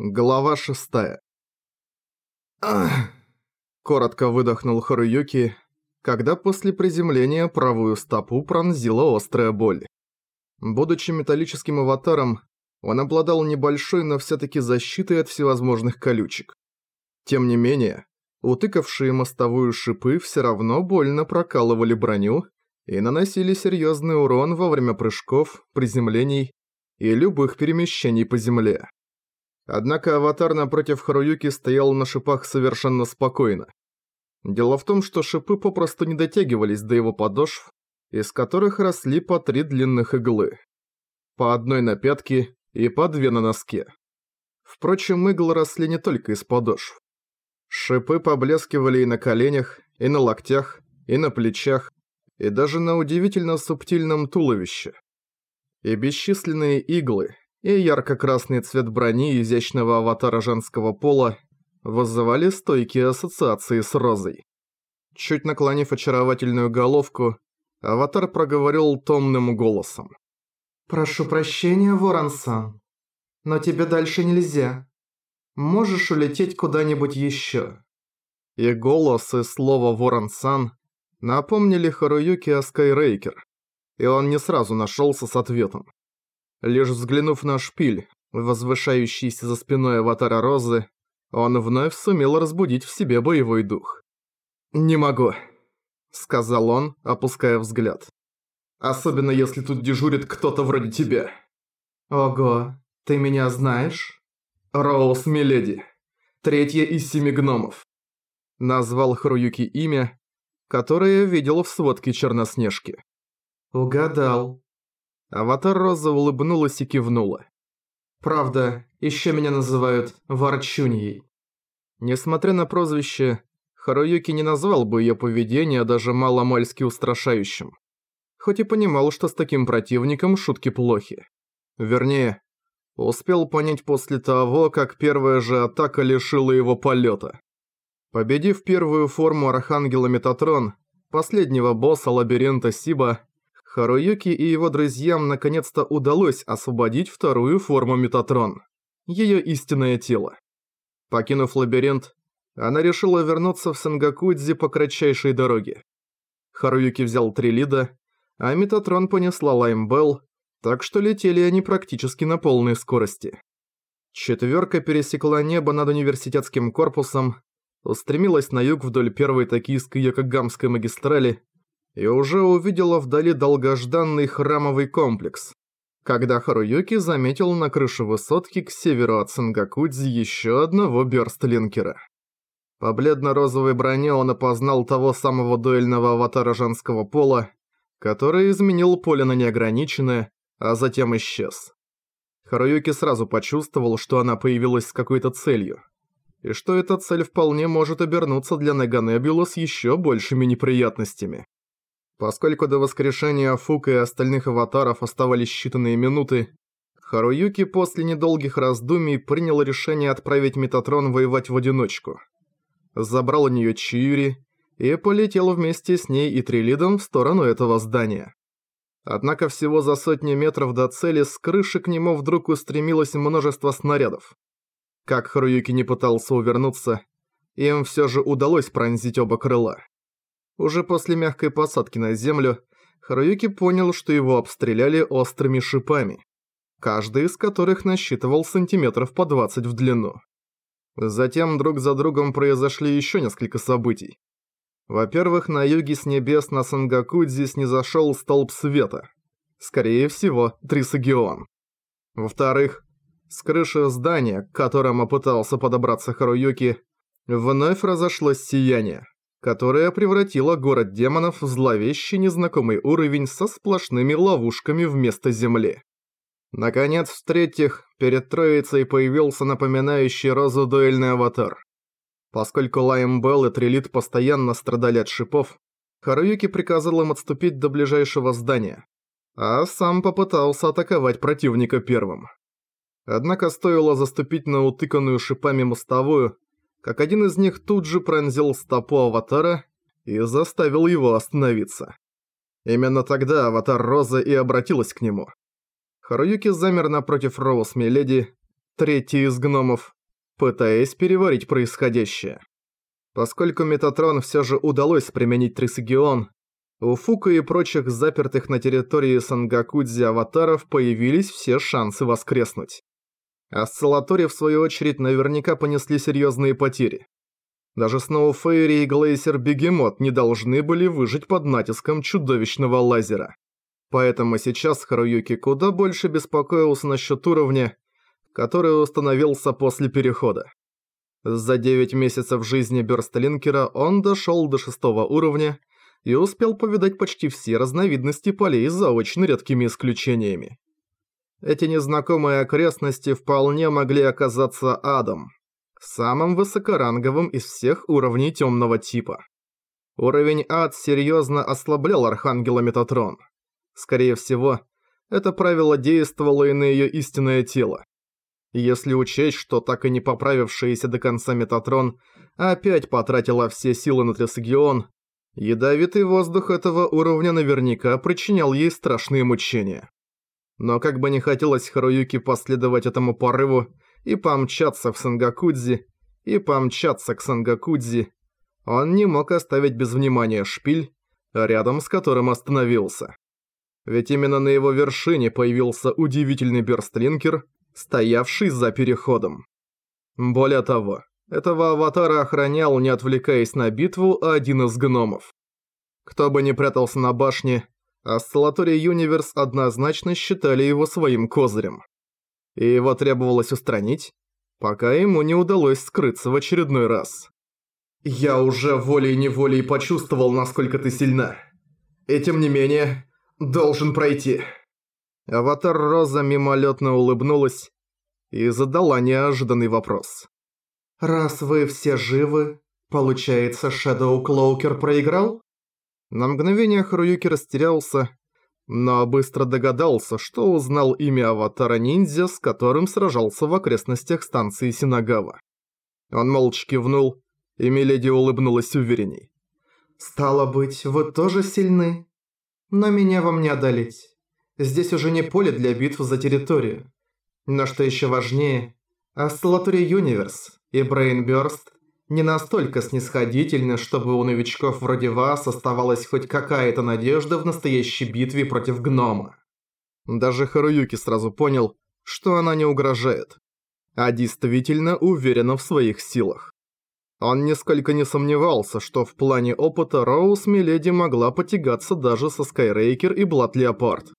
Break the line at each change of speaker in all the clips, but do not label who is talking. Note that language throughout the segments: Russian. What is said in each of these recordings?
Глава шестая. Ах! Коротко выдохнул Харуюки, когда после приземления правую стопу пронзила острая боль. Будучи металлическим аватаром, он обладал небольшой, но всё-таки защитой от всевозможных колючек. Тем не менее, утыкавшие мостовую шипы всё равно больно прокалывали броню и наносили серьёзный урон во время прыжков, приземлений и любых перемещений по земле. Однако аватар напротив Харуюки стоял на шипах совершенно спокойно. Дело в том, что шипы попросту не дотягивались до его подошв, из которых росли по три длинных иглы. По одной на пятке и по две на носке. Впрочем, иглы росли не только из подошв. Шипы поблескивали и на коленях, и на локтях, и на плечах, и даже на удивительно субтильном туловище. И бесчисленные иглы, и ярко-красный цвет брони изящного аватара женского пола вызывали стойкие ассоциации с розой. Чуть наклонив очаровательную головку, аватар проговорил томным голосом.
«Прошу прощения, Ворон-сан, но тебе дальше нельзя. Можешь улететь куда-нибудь еще».
И голос и слово Ворон-сан напомнили Харуюки о Скайрейкер, и он не сразу нашелся с ответом. Лишь взглянув на шпиль, возвышающийся за спиной аватара Розы, он вновь сумел разбудить в себе боевой дух. «Не могу», — сказал он, опуская взгляд. «Особенно если тут дежурит кто-то вроде тебя».
«Ого, ты меня знаешь?»
«Роуз Миледи, третья из семи гномов», — назвал Хруюки имя, которое видел в сводке Черноснежки.
«Угадал»,
Аватар Роза улыбнулась и кивнула.
«Правда, еще меня называют Ворчуньей».
Несмотря на прозвище, Харуюки не назвал бы ее поведение даже маломальски устрашающим. Хоть и понимал, что с таким противником шутки плохи. Вернее, успел понять после того, как первая же атака лишила его полета. Победив первую форму Архангела Метатрон, последнего босса лабиринта Сиба, Харуюки и его друзьям наконец-то удалось освободить вторую форму Метатрон. Ее истинное тело. Покинув лабиринт, она решила вернуться в Сангакудзи по кратчайшей дороге. Харуюки взял три лида, а Метатрон понесла Лаймбелл, так что летели они практически на полной скорости. Четверка пересекла небо над университетским корпусом, устремилась на юг вдоль первой токийской Йокогамской магистрали и уже увидела вдали долгожданный храмовый комплекс, когда Харуюки заметил на крыше высотки к северу от Сангакудзи еще одного бёрстлинкера. По бледно-розовой броне он опознал того самого дуэльного аватара женского пола, который изменил поле на неограниченное, а затем исчез. Харуюки сразу почувствовал, что она появилась с какой-то целью, и что эта цель вполне может обернуться для Неганебула с еще большими неприятностями. Поскольку до воскрешения Фука и остальных аватаров оставались считанные минуты, Харуюки после недолгих раздумий принял решение отправить Метатрон воевать в одиночку. Забрал у нее Чиури и полетел вместе с ней и Трилидом в сторону этого здания. Однако всего за сотни метров до цели с крыши к нему вдруг устремилось множество снарядов. Как Харуюки не пытался увернуться, им все же удалось пронзить оба крыла. Уже после мягкой посадки на землю, Харуюки понял, что его обстреляли острыми шипами, каждый из которых насчитывал сантиметров по 20 в длину. Затем друг за другом произошли еще несколько событий. Во-первых, на юге с небес на Сангакудзи снизошел столб света. Скорее всего, Трисагион. Во-вторых, с крыши здания, к которому пытался подобраться Харуюки, вновь разошлось сияние которая превратила город демонов в зловещий незнакомый уровень со сплошными ловушками вместо земли. Наконец, в-третьих, перед троицей появился напоминающий розу дуэльный аватар. Поскольку Лаймбелл и Трилит постоянно страдали от шипов, Харуюки приказал им отступить до ближайшего здания, а сам попытался атаковать противника первым. Однако стоило заступить на утыканную шипами мостовую, как один из них тут же пронзил стопу аватара и заставил его остановиться. Именно тогда аватар Роза и обратилась к нему. Харуюки замер напротив Роуз Миледи, третий из гномов, пытаясь переварить происходящее. Поскольку Метатрон все же удалось применить Трисагион, у Фука и прочих запертых на территории Сангакудзи аватаров появились все шансы воскреснуть. Осциллатори, в свою очередь, наверняка понесли серьезные потери. Даже Сноуфейри и Глейсер Бегемот не должны были выжить под натиском чудовищного лазера. Поэтому сейчас Харуюки куда больше беспокоился насчет уровня, который установился после перехода. За 9 месяцев жизни Бёрстлинкера он дошел до шестого уровня и успел повидать почти все разновидности полей за очень редкими исключениями. Эти незнакомые окрестности вполне могли оказаться адом, самым высокоранговым из всех уровней темного типа. Уровень ад серьезно ослаблял Архангела Метатрон. Скорее всего, это правило действовало и на ее истинное тело. Если учесть, что так и не поправившаяся до конца Метатрон опять потратила все силы на Тресагион, ядовитый воздух этого уровня наверняка причинял ей страшные мучения. Но как бы не хотелось Харуюки последовать этому порыву и помчаться в Сангакудзи, и помчаться к Сангакудзи, он не мог оставить без внимания шпиль, рядом с которым остановился. Ведь именно на его вершине появился удивительный Берстлинкер, стоявший за переходом. Более того, этого аватара охранял, не отвлекаясь на битву, один из гномов. Кто бы ни прятался на башне, Осциллатори Юниверс однозначно считали его своим козырем. И его требовалось устранить, пока ему не удалось скрыться в очередной раз. «Я уже волей-неволей почувствовал, насколько ты сильна. И тем не менее, должен пройти». Аватар Роза мимолетно улыбнулась и задала неожиданный вопрос.
«Раз вы все живы, получается, Шэдоу Клоукер проиграл?»
На мгновение Харуюки растерялся, но быстро догадался, что узнал имя аватара-ниндзя, с которым сражался в окрестностях станции Синагава. Он молча кивнул, и Миледи улыбнулась уверенней.
«Стало быть, вы тоже сильны? Но меня вам не одолеть. Здесь уже не поле для битв за территорию. Но что еще важнее, Осциллатори Юниверс и Брейнбёрст не настолько снисходительны, чтобы у новичков вроде вас оставалась хоть какая-то надежда в настоящей битве против гнома.
Даже Харуюки сразу понял, что она не угрожает, а действительно уверена в своих силах. Он нисколько не сомневался, что в плане опыта Роуз Миледи могла потягаться даже со Скайрейкер и Блад Леопард.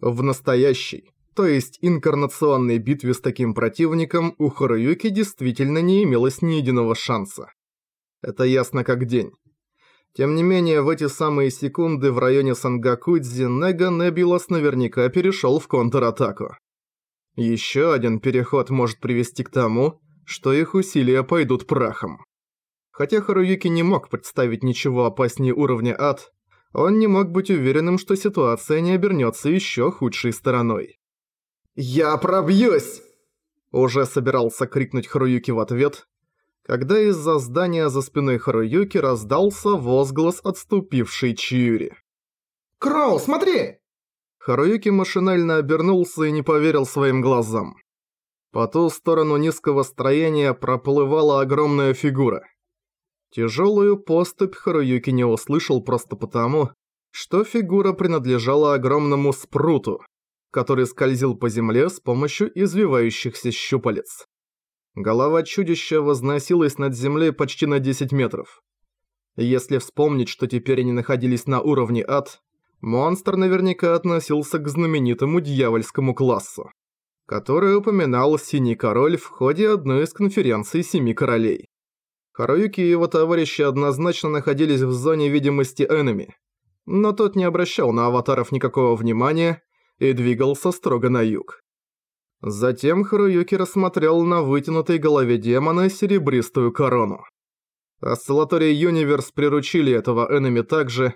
В настоящей, то есть инкарнационной битве с таким противником у Харуюки действительно не имелось ни единого шанса. Это ясно как день. Тем не менее, в эти самые секунды в районе Сангакудзи Нега Небулас наверняка перешел в контратаку. Еще один переход может привести к тому, что их усилия пойдут прахом. Хотя Харуюки не мог представить ничего опаснее уровня ад, он не мог быть уверенным, что ситуация не обернется еще худшей стороной.
«Я пробьюсь!»
Уже собирался крикнуть Харуюки в ответ, когда из-за здания за спиной Харуюки раздался возглас отступившей Чиури.
«Кроу, смотри!»
Харуюки машинально обернулся и не поверил своим глазам. По ту сторону низкого строения проплывала огромная фигура. Тяжелую поступь Харуюки не услышал просто потому, что фигура принадлежала огромному спруту, который скользил по земле с помощью извивающихся щупалец. Голова чудища возносилась над землей почти на 10 метров. Если вспомнить, что теперь они находились на уровне ад, монстр наверняка относился к знаменитому дьявольскому классу, который упоминал Синий Король в ходе одной из конференций Семи Королей. Харуюки и его товарищи однозначно находились в зоне видимости Энеми, но тот не обращал на аватаров никакого внимания и двигался строго на юг. Затем Харуюки рассмотрел на вытянутой голове демона серебристую корону. Осциллатории Юниверс приручили этого Энеми так же,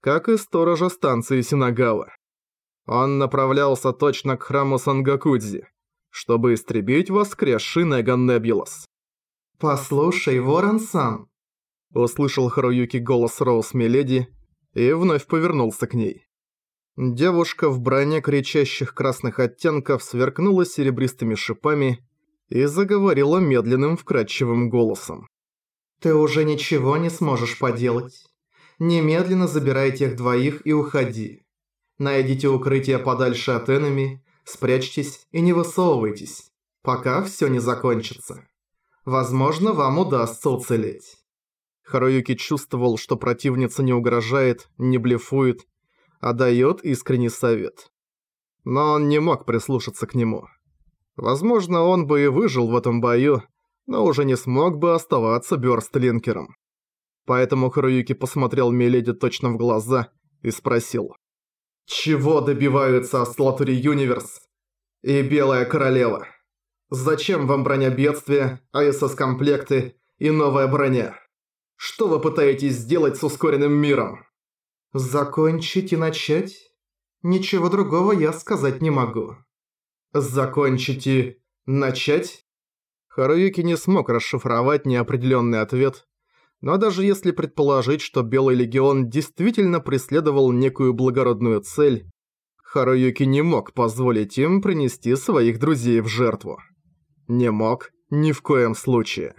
как и сторожа станции Синагава. Он направлялся точно к храму Сангакудзи, чтобы истребить воскресший Неган Небулас.
«Послушай, Ворон-сан!»
Услышал Харуюки голос Роуз Миледи и вновь повернулся к ней. Девушка в броне кричащих красных оттенков сверкнула серебристыми шипами и заговорила медленным вкрадчивым голосом.
«Ты уже ничего не сможешь поделать. Немедленно забирай тех двоих и уходи. Найдите укрытие подальше от энеми, спрячьтесь и не высовывайтесь, пока все не закончится. Возможно, вам удастся уцелеть».
Харуюки чувствовал, что противница не угрожает, не блефует, а дает искренний совет. Но он не мог прислушаться к нему. Возможно, он бы и выжил в этом бою, но уже не смог бы оставаться бёрстлинкером. Поэтому Харуюки посмотрел Миледи точно в глаза и спросил.
«Чего добиваются Аслатури Юниверс и Белая Королева? Зачем вам броня бедствия, АСС-комплекты и новая броня? Что вы пытаетесь сделать с ускоренным миром?» «Закончить и начать? Ничего другого я сказать не могу». «Закончить и начать?»
Харуюки не смог расшифровать неопределенный ответ, но даже если предположить, что Белый Легион действительно преследовал некую благородную цель, Харуюки не мог позволить им принести своих друзей в жертву. Не мог ни в коем случае.